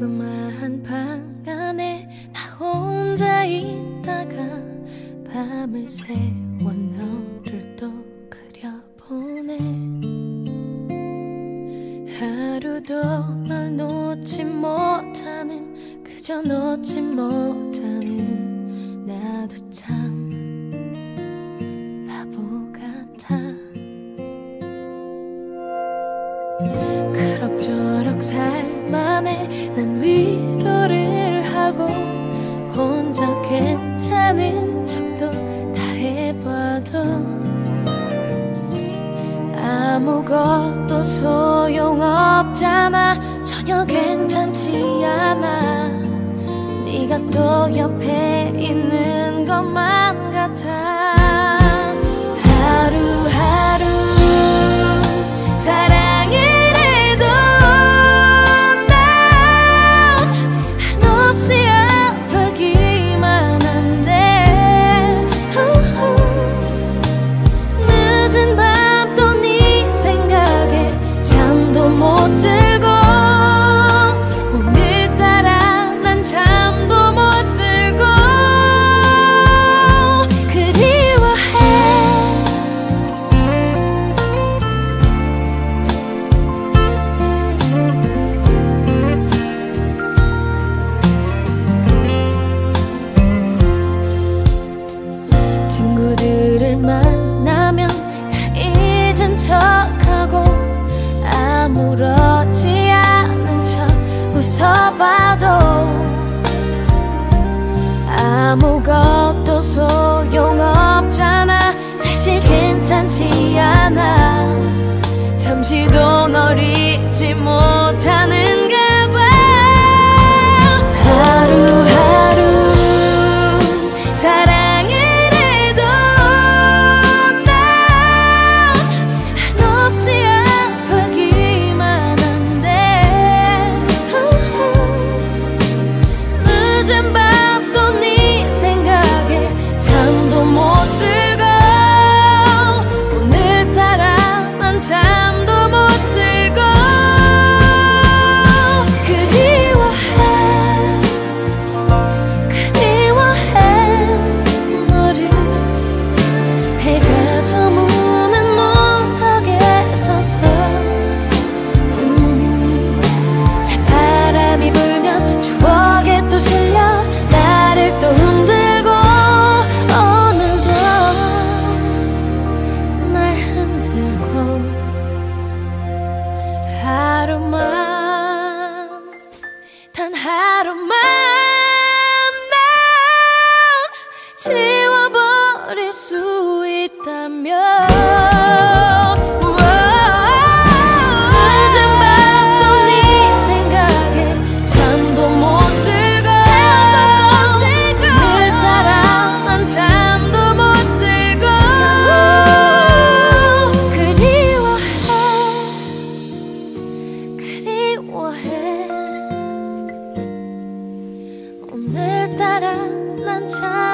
조그마한 방 안에 나 혼자 있다가 밤을 새워 너를 또 그려보네. 하루도 널 놓지 못하는 그저 놓지 못하는 나도 참 바보 같아. 그럭저럭 살 만해 난 위로를 하고 혼자 괜찮은 척도 다 해봐도 아무것도 소용없잖아. 전혀 괜찮지 괜찮지 않아. 잠시도 널 잊지 못하는 하루만 난 지워버릴 수 있다면 오늘따라 난참